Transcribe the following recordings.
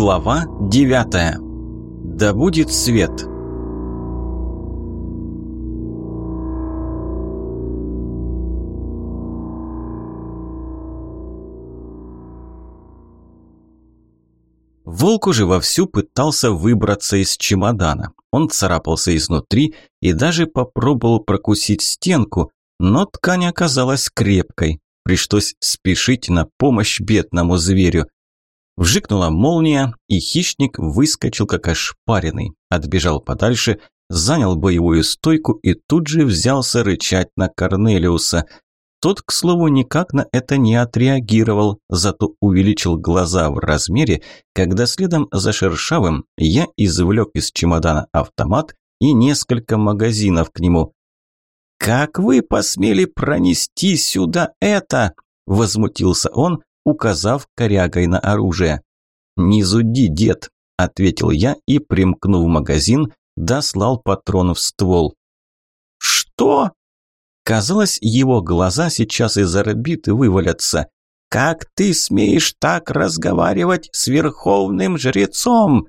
Глава девятая. Да будет свет. Волк уже вовсю пытался выбраться из чемодана. Он царапался изнутри и даже попробовал прокусить стенку, но ткань оказалась крепкой. Пришлось спешить на помощь бедному зверю. Вжикнула молния, и хищник выскочил как ошпаренный, отбежал подальше, занял боевую стойку и тут же взялся рычать на Корнелиуса. Тот, к слову, никак на это не отреагировал, зато увеличил глаза в размере, когда следом за Шершавым я извлек из чемодана автомат и несколько магазинов к нему. «Как вы посмели пронести сюда это?» – возмутился он, указав корягой на оружие. «Не зуди, дед», – ответил я и, примкнув магазин, дослал патрон в ствол. «Что?» Казалось, его глаза сейчас из орбиты вывалятся. «Как ты смеешь так разговаривать с верховным жрецом?»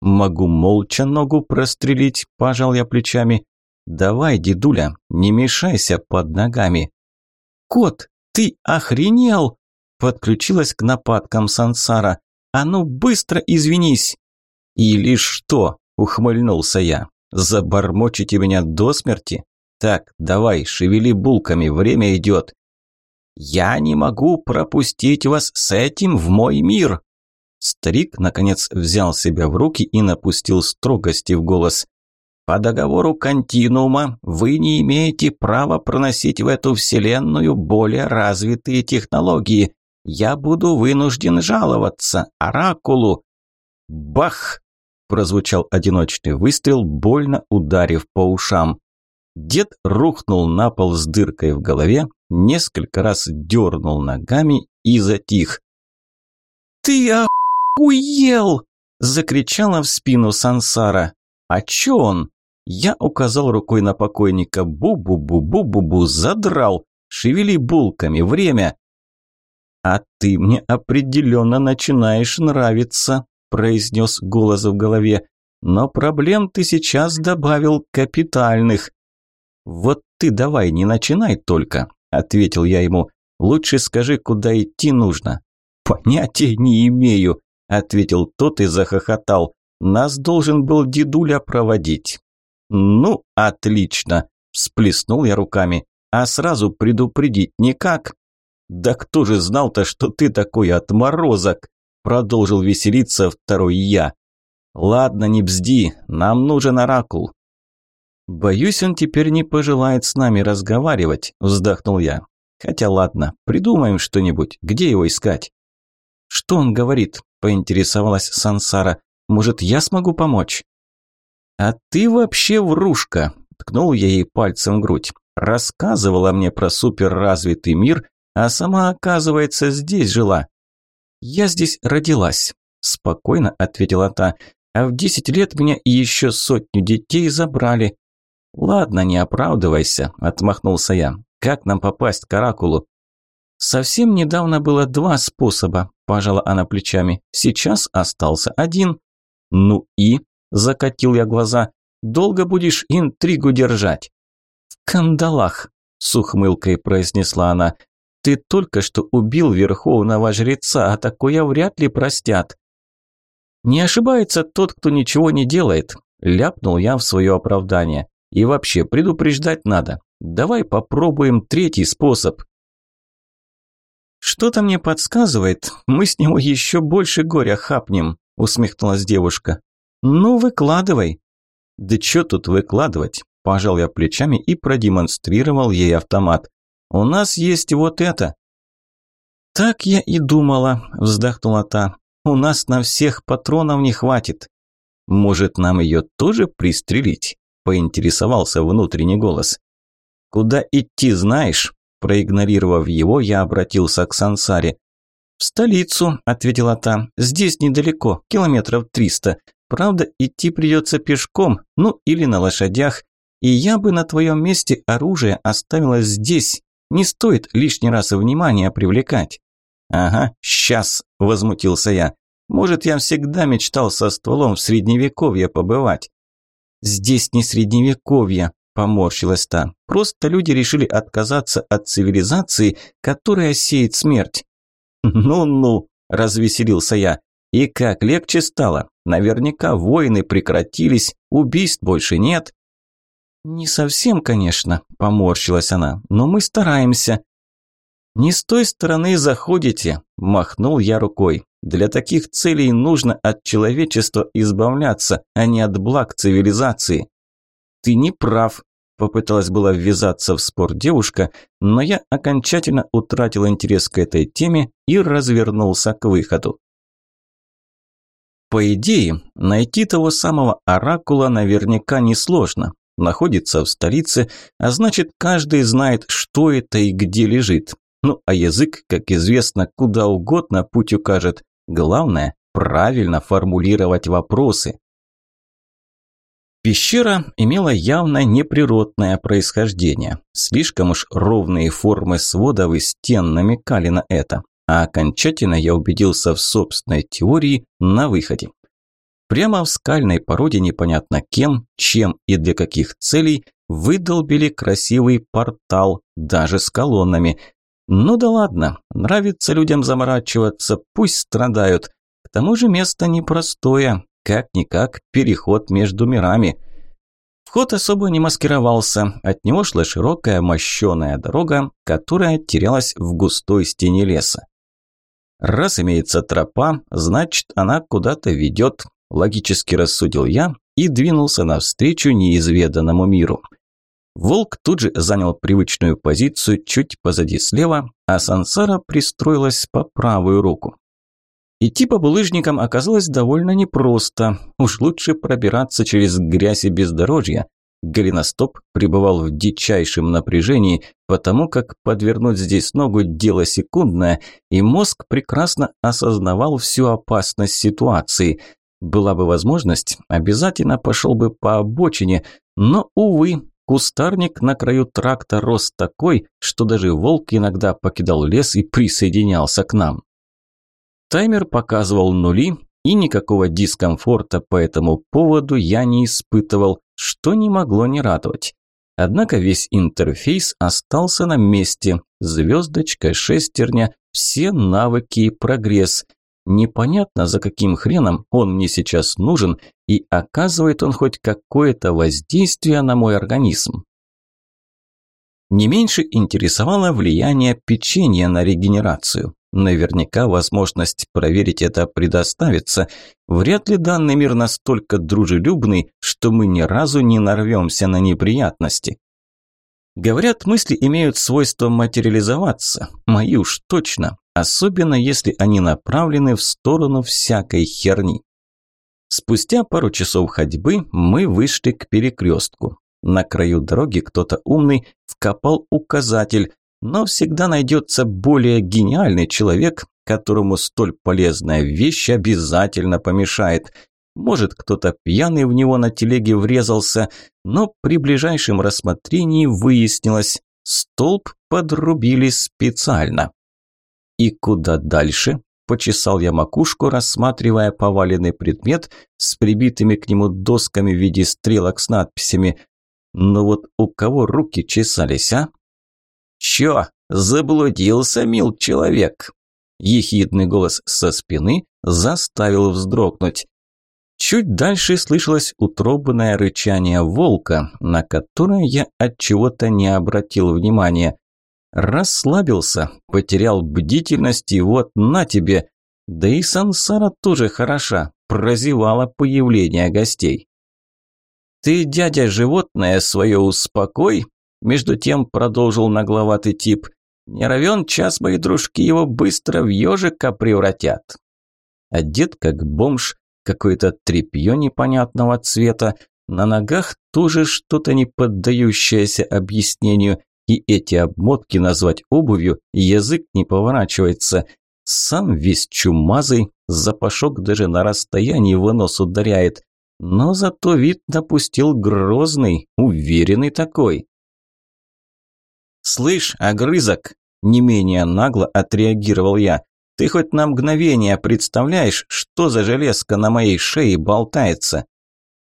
«Могу молча ногу прострелить», – пожал я плечами. «Давай, дедуля, не мешайся под ногами». «Кот, ты охренел?» – подключилась к нападкам Сансара. «А ну быстро извинись!» «Или что?» – ухмыльнулся я. «Забормочите меня до смерти? Так, давай, шевели булками, время идет». «Я не могу пропустить вас с этим в мой мир!» Старик, наконец, взял себя в руки и напустил строгости в голос. «По договору континуума вы не имеете права проносить в эту вселенную более развитые технологии. Я буду вынужден жаловаться Оракулу». «Бах!» – прозвучал одиночный выстрел, больно ударив по ушам. Дед рухнул на пол с дыркой в голове, несколько раз дернул ногами и затих. «Ты охуел!» – закричала в спину Сансара. «А чё он?» Я указал рукой на покойника. «Бу-бу-бу-бу-бу-бу, задрал! Шевели булками, время!» «А ты мне определенно начинаешь нравиться», – произнес голос в голове. «Но проблем ты сейчас добавил капитальных». «Вот ты давай не начинай только», – ответил я ему. «Лучше скажи, куда идти нужно». «Понятия не имею», – ответил тот и захохотал. «Нас должен был дедуля проводить». «Ну, отлично», – всплеснул я руками. «А сразу предупредить никак?» «Да кто же знал-то, что ты такой отморозок?» Продолжил веселиться второй я. «Ладно, не бзди, нам нужен оракул». «Боюсь, он теперь не пожелает с нами разговаривать», – вздохнул я. «Хотя ладно, придумаем что-нибудь. Где его искать?» «Что он говорит?» – поинтересовалась Сансара. «Может, я смогу помочь?» «А ты вообще врушка!» – ткнул я ей пальцем в грудь. «Рассказывала мне про суперразвитый мир а сама, оказывается, здесь жила. Я здесь родилась, спокойно ответила та. А в десять лет меня и еще сотню детей забрали. Ладно, не оправдывайся, отмахнулся я. Как нам попасть к оракулу? Совсем недавно было два способа, пожала она плечами. Сейчас остался один. Ну и, закатил я глаза. Долго будешь интригу держать? В кандалах, с ухмылкой произнесла она. Ты только что убил верховного жреца, а такое вряд ли простят. Не ошибается тот, кто ничего не делает, ляпнул я в свое оправдание. И вообще, предупреждать надо. Давай попробуем третий способ. Что-то мне подсказывает, мы с него еще больше горя хапнем, усмехнулась девушка. Ну, выкладывай. Да что тут выкладывать? Пожал я плечами и продемонстрировал ей автомат. У нас есть вот это». «Так я и думала», – вздохнула та. «У нас на всех патронов не хватит». «Может, нам ее тоже пристрелить?» – поинтересовался внутренний голос. «Куда идти, знаешь?» Проигнорировав его, я обратился к Сансаре. «В столицу», – ответила та. «Здесь недалеко, километров триста. Правда, идти придется пешком, ну или на лошадях. И я бы на твоем месте оружие оставила здесь, не стоит лишний раз внимание привлекать. Ага, сейчас, возмутился я. Может, я всегда мечтал со стволом в средневековье побывать. Здесь не средневековье, поморщилась та. Просто люди решили отказаться от цивилизации, которая сеет смерть. Ну-ну, развеселился я. И как легче стало? Наверняка войны прекратились, убийств больше нет. Не совсем, конечно, поморщилась она, но мы стараемся. Не с той стороны заходите, махнул я рукой. Для таких целей нужно от человечества избавляться, а не от благ цивилизации. Ты не прав, попыталась была ввязаться в спор девушка, но я окончательно утратил интерес к этой теме и развернулся к выходу. По идее, найти того самого оракула наверняка несложно. Находится в столице, а значит, каждый знает, что это и где лежит. Ну, а язык, как известно, куда угодно путь укажет. Главное – правильно формулировать вопросы. Пещера имела явно неприродное происхождение. Слишком уж ровные формы сводов и стен намекали на это. А окончательно я убедился в собственной теории на выходе. Прямо в скальной породе непонятно кем, чем и для каких целей выдолбили красивый портал, даже с колоннами – ну да ладно, нравится людям заморачиваться, пусть страдают. К тому же место непростое, как-никак переход между мирами. Вход особо не маскировался, от него шла широкая мощеная дорога, которая терялась в густой стене леса. Раз имеется тропа, значит она куда-то ведет, логически рассудил я и двинулся навстречу неизведанному миру. Волк тут же занял привычную позицию чуть позади слева, а Сансара пристроилась по правую руку. Идти по булыжникам оказалось довольно непросто. Уж лучше пробираться через грязь и бездорожье. Голеностоп пребывал в дичайшем напряжении, потому как подвернуть здесь ногу – дело секундное, и мозг прекрасно осознавал всю опасность ситуации. Была бы возможность, обязательно пошел бы по обочине, но, увы, Кустарник на краю тракта рос такой, что даже волк иногда покидал лес и присоединялся к нам. Таймер показывал нули, и никакого дискомфорта по этому поводу я не испытывал, что не могло не радовать. Однако весь интерфейс остался на месте. Звездочка, шестерня, все навыки и прогресс. Непонятно, за каким хреном он мне сейчас нужен, и оказывает он хоть какое-то воздействие на мой организм. Не меньше интересовало влияние печенья на регенерацию. Наверняка возможность проверить это предоставится. Вряд ли данный мир настолько дружелюбный, что мы ни разу не нарвемся на неприятности. Говорят, мысли имеют свойство материализоваться. Мои уж точно особенно если они направлены в сторону всякой херни. Спустя пару часов ходьбы мы вышли к перекрестку. На краю дороги кто-то умный вкопал указатель, но всегда найдется более гениальный человек, которому столь полезная вещь обязательно помешает. Может, кто-то пьяный в него на телеге врезался, но при ближайшем рассмотрении выяснилось, столб подрубили специально. «И куда дальше?» – почесал я макушку, рассматривая поваленный предмет с прибитыми к нему досками в виде стрелок с надписями. «Но вот у кого руки чесались, а?» «Чё, заблудился, мил человек?» Ехидный голос со спины заставил вздрогнуть. Чуть дальше слышалось утробное рычание волка, на которое я от чего-то не обратил внимания. Расслабился, потерял бдительность и вот на тебе. Да и сансара тоже хороша, прозевала появление гостей. «Ты, дядя, животное свое успокой», между тем продолжил нагловатый тип. «Не равен час мои дружки его быстро в ежика превратят». Одет как бомж, какое-то тряпье непонятного цвета, на ногах тоже что-то не поддающееся объяснению, и эти обмотки назвать обувью язык не поворачивается. Сам весь чумазый, запашок даже на расстоянии в нос ударяет. Но зато вид напустил грозный, уверенный такой. «Слышь, огрызок!» – не менее нагло отреагировал я. Ты хоть на мгновение представляешь, что за железка на моей шее болтается?»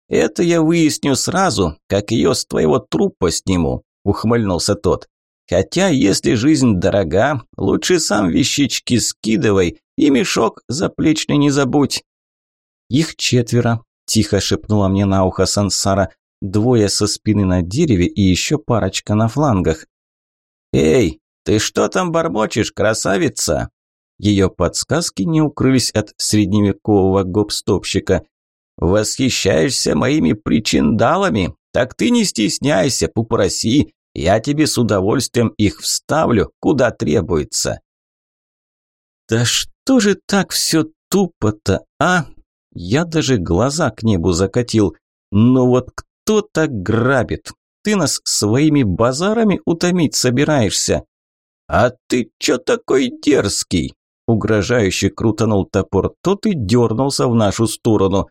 «Это я выясню сразу, как ее с твоего трупа сниму», – ухмыльнулся тот. «Хотя, если жизнь дорога, лучше сам вещички скидывай и мешок заплечный не забудь». «Их четверо», – тихо шепнула мне на ухо Сансара. «Двое со спины на дереве и еще парочка на флангах». «Эй, ты что там бормочешь, красавица?» Ее подсказки не укрылись от средневекового гопстопщика. «Восхищаешься моими причиндалами? Так ты не стесняйся, попроси, я тебе с удовольствием их вставлю, куда требуется». «Да что же так все тупо-то, а?» Я даже глаза к небу закатил. «Ну вот кто так грабит? Ты нас своими базарами утомить собираешься?» «А ты чё такой дерзкий?» Угрожающе крутанул топор тот и дернулся в нашу сторону.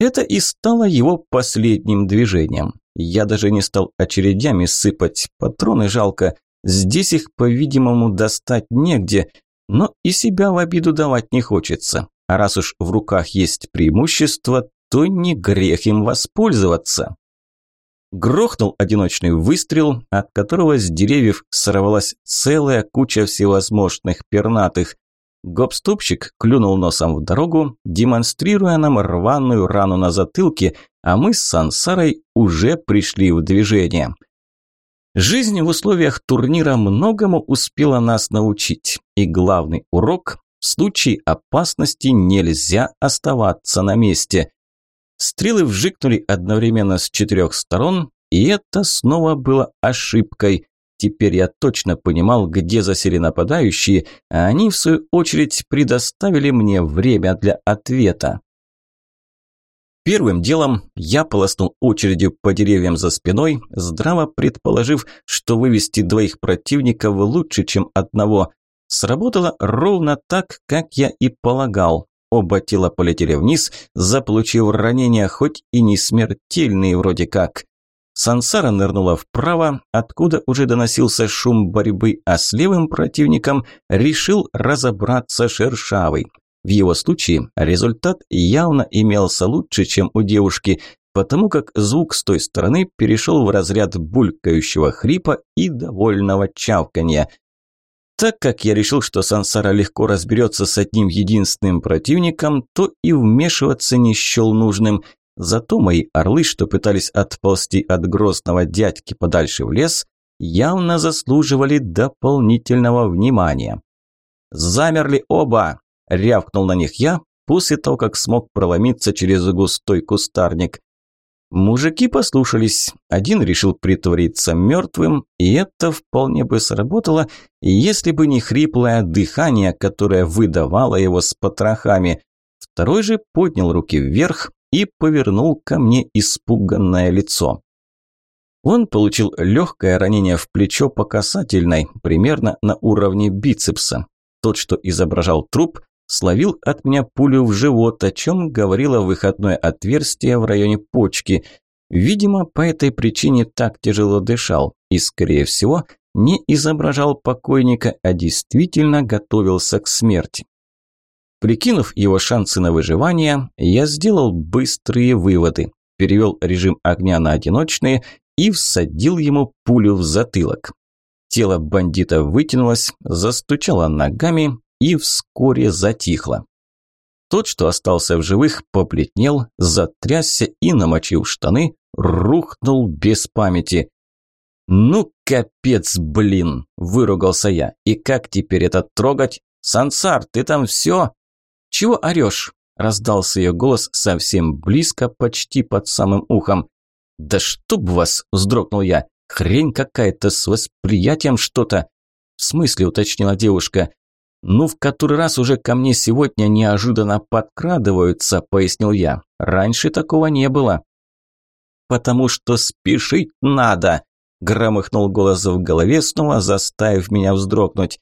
Это и стало его последним движением. Я даже не стал очередями сыпать, патроны жалко. Здесь их, по-видимому, достать негде, но и себя в обиду давать не хочется. А раз уж в руках есть преимущество, то не грех им воспользоваться. Грохнул одиночный выстрел, от которого с деревьев сорвалась целая куча всевозможных пернатых. Гопступщик клюнул носом в дорогу, демонстрируя нам рваную рану на затылке, а мы с Сансарой уже пришли в движение. Жизнь в условиях турнира многому успела нас научить, и главный урок – в случае опасности нельзя оставаться на месте. Стрелы вжикнули одновременно с четырех сторон, и это снова было ошибкой. Теперь я точно понимал, где засели нападающие, а они, в свою очередь, предоставили мне время для ответа. Первым делом я полоснул очередью по деревьям за спиной, здраво предположив, что вывести двоих противников лучше, чем одного. Сработало ровно так, как я и полагал. Оба тела полетели вниз, заполучив ранения, хоть и не смертельные вроде как. Сансара нырнула вправо, откуда уже доносился шум борьбы, а с левым противником решил разобраться Шершавый. В его случае результат явно имелся лучше, чем у девушки, потому как звук с той стороны перешел в разряд булькающего хрипа и довольного чавканья. Так как я решил, что Сансара легко разберется с одним единственным противником, то и вмешиваться не счел нужным – Зато мои орлы, что пытались отползти от грозного дядьки подальше в лес, явно заслуживали дополнительного внимания. «Замерли оба!» – рявкнул на них я, после того, как смог проломиться через густой кустарник. Мужики послушались. Один решил притвориться мертвым, и это вполне бы сработало, если бы не хриплое дыхание, которое выдавало его с потрохами. Второй же поднял руки вверх, и повернул ко мне испуганное лицо. Он получил легкое ранение в плечо по касательной, примерно на уровне бицепса. Тот, что изображал труп, словил от меня пулю в живот, о чем говорило выходное отверстие в районе почки. Видимо, по этой причине так тяжело дышал и, скорее всего, не изображал покойника, а действительно готовился к смерти. Прикинув его шансы на выживание, я сделал быстрые выводы, перевел режим огня на одиночные и всадил ему пулю в затылок. Тело бандита вытянулось, застучало ногами и вскоре затихло. Тот, что остался в живых, поплетнел, затрясся и, намочив штаны, рухнул без памяти. «Ну, капец, блин!» – выругался я. «И как теперь это трогать? Сансар, ты там все?» «Чего орешь?» – раздался ее голос совсем близко, почти под самым ухом. «Да чтоб вас!» – вздрогнул я. «Хрень какая-то с восприятием что-то!» «В смысле?» – уточнила девушка. «Ну, в который раз уже ко мне сегодня неожиданно подкрадываются», – пояснил я. «Раньше такого не было». «Потому что спешить надо», – громыхнул голос в голове, снова заставив меня вздрогнуть.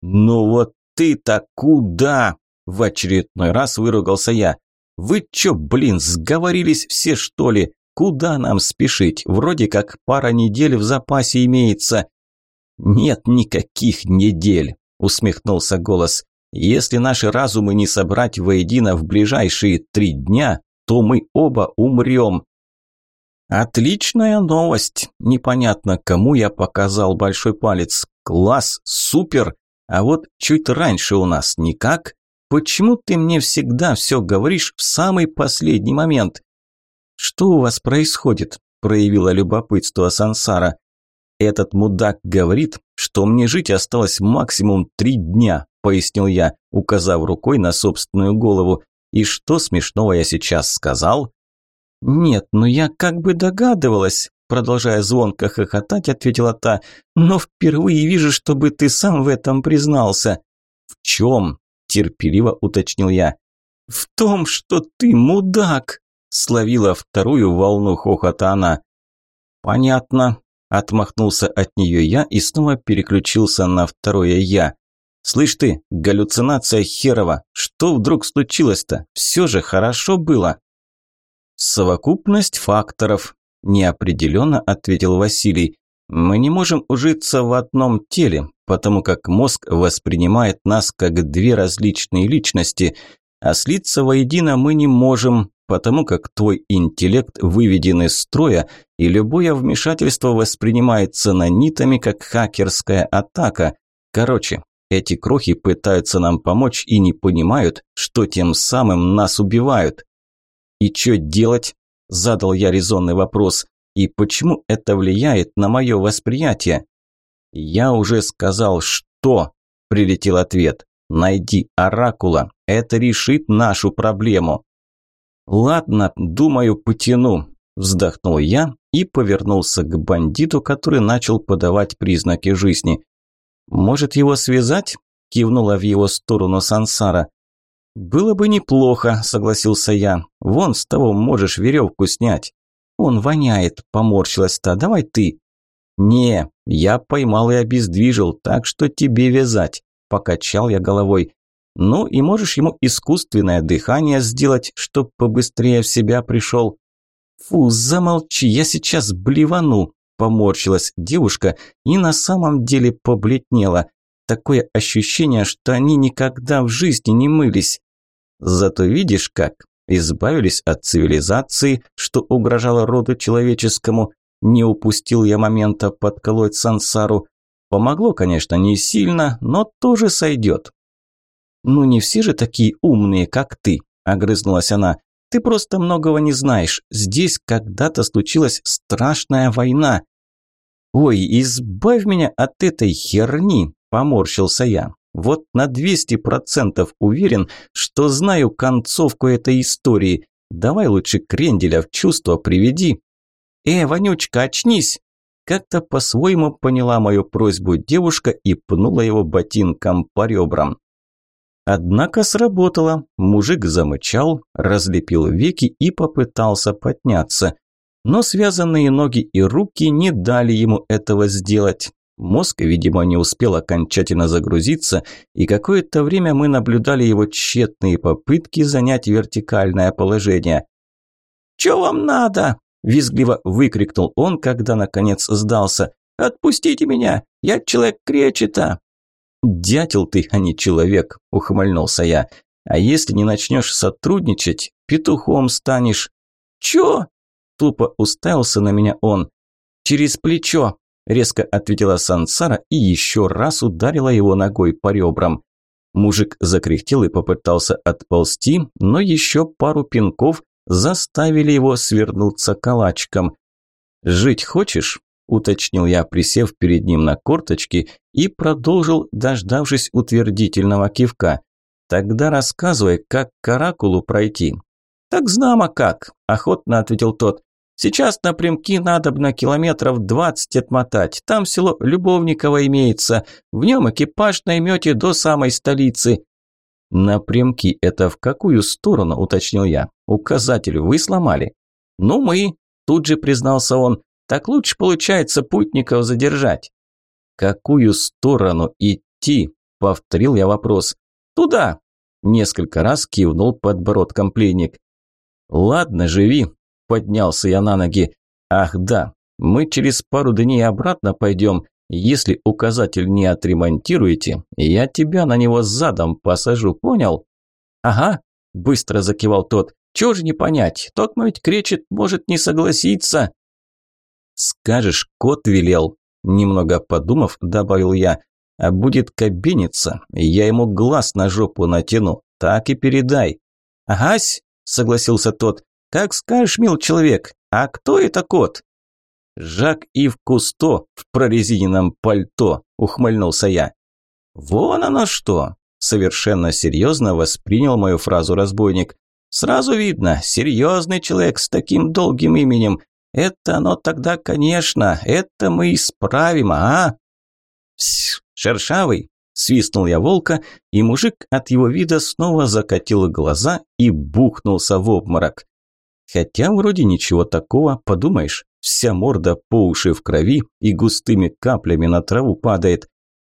«Ну вот ты-то куда?» В очередной раз выругался я. «Вы чё, блин, сговорились все, что ли? Куда нам спешить? Вроде как пара недель в запасе имеется». «Нет никаких недель», – усмехнулся голос. Если наши разумы не собрать воедино в ближайшие три дня, то мы оба умрем. Отличная новость. Непонятно, кому я показал большой палец. Класс, супер. А вот чуть раньше у нас никак. Почему ты мне всегда все говоришь в самый последний момент? Что у вас происходит? Проявила любопытство Сансара. Этот мудак говорит, что мне жить осталось максимум три дня, пояснил я, указав рукой на собственную голову. И что смешного я сейчас сказал? Нет, ну я как бы догадывалась, продолжая звонко хохотать, ответила та. Но впервые вижу, чтобы ты сам в этом признался. В чем? Терпеливо уточнил я. В том, что ты мудак, словила вторую волну хохота она. Понятно, отмахнулся от нее я и снова переключился на второе я. «Слышь ты, галлюцинация херова, что вдруг случилось-то? Все же хорошо было». «Совокупность факторов», – неопределенно ответил Василий. «Мы не можем ужиться в одном теле, потому как мозг воспринимает нас как две различные личности, а слиться воедино мы не можем, потому как твой интеллект выведен из строя, и любое вмешательство воспринимается нанитами как хакерская атака. Короче, эти крохи пытаются нам помочь и не понимают, что тем самым нас убивают. «И что делать?» – задал я резонный вопрос. «И почему это влияет на мое восприятие?» «Я уже сказал, что?» – прилетел ответ. «Найди оракула, это решит нашу проблему». «Ладно, думаю, потяну», – вздохнул я и повернулся к бандиту, который начал подавать признаки жизни. «Может, его связать?» – кивнула в его сторону Сансара. «Было бы неплохо», – согласился я. «Вон с того можешь веревку снять». «Он воняет», – поморщилась та. «Давай ты». «Не, я поймал и обездвижил, так что тебе вязать», – покачал я головой. «Ну и можешь ему искусственное дыхание сделать, чтоб побыстрее в себя пришел». «Фу, замолчи, я сейчас блевану», поморщилась девушка и на самом деле побледнела. Такое ощущение, что они никогда в жизни не мылись. Зато видишь как, избавились от цивилизации, что угрожало роду человеческому. Не упустил я момента подколоть сансару. Помогло, конечно, не сильно, но тоже сойдет. «Ну не все же такие умные, как ты», – огрызнулась она. «Ты просто многого не знаешь. Здесь когда-то случилась страшная война. «Ой, избавь меня от этой херни!» – поморщился я. «Вот на 200% уверен, что знаю концовку этой истории. Давай лучше кренделя в чувство приведи». «Э, Вонючка, очнись!» Как-то по-своему поняла мою просьбу девушка и пнула его ботинком по ребрам. Однако сработало. Мужик замычал, разлепил веки и попытался подняться. Но связанные ноги и руки не дали ему этого сделать. Мозг, видимо, не успел окончательно загрузиться, и какое-то время мы наблюдали его тщетные попытки занять вертикальное положение. «Чё вам надо?» – визгливо выкрикнул он, когда наконец сдался. «Отпустите меня! Я человек кречета!» «Дятел ты, а не человек!» – ухмыльнулся я. «А если не начнешь сотрудничать, петухом станешь». «Чё?» Тупо уставился на меня он. «Через плечо!» – резко ответила Сансара и еще раз ударила его ногой по ребрам. Мужик закряхтел и попытался отползти, но еще пару пинков заставили его свернуться калачком. «Жить хочешь?» – уточнил я, присев перед ним на корточки и продолжил, дождавшись утвердительного кивка. «Тогда рассказывай, как к Оракулу пройти. «Так знамо как», – охотно ответил тот. «Сейчас напрямки надобно километров двадцать отмотать. Там село Любовниково имеется. В нем экипаж наймете до самой столицы». «Напрямки – это в какую сторону?» – уточнил я. «Указатель вы сломали?» «Ну, мы», – тут же признался он. «Так лучше получается путников задержать». «Какую сторону идти?» – повторил я вопрос. «Туда!» – несколько раз кивнул подбородком пленник. «Ладно, живи», – поднялся я на ноги. «Ах да, мы через пару дней обратно пойдем. Если указатель не отремонтируете, я тебя на него задом посажу, понял? Ага, быстро закивал тот. Чего же не понять? Токма ведь кричит, может не согласиться. Скажешь, кот велел. Немного подумав, добавил я. А будет кабиниться, я ему глаз на жопу натяну. Так и передай. Агась, согласился тот. Как скажешь, мил человек. А кто это кот? Жак Ив Кусто в прорезиненном пальто, ухмыльнулся я. Вон оно что! Совершенно серьезно воспринял мою фразу разбойник. Сразу видно, серьезный человек с таким долгим именем. Это оно тогда, конечно, это мы исправим, а? Шершавый, свистнул я волка, и мужик от его вида снова закатил глаза и бухнулся в обморок. Хотя вроде ничего такого, подумаешь, вся морда по уши в крови и густыми каплями на траву падает.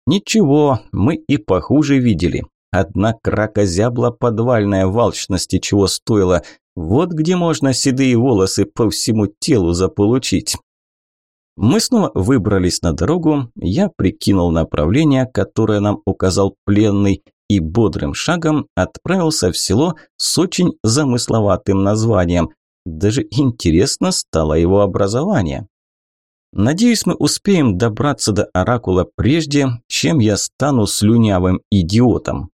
Ничего, мы и похуже видели. Одна кракозябла подвальная волчности чего стоила. Вот где можно седые волосы по всему телу заполучить. Мы снова выбрались на дорогу, я прикинул направление, которое нам указал пленный, и бодрым шагом отправился в село с очень замысловатым названием. Даже интересно стало его образование. Надеюсь, мы успеем добраться до Оракула прежде, чем я стану слюнявым идиотом.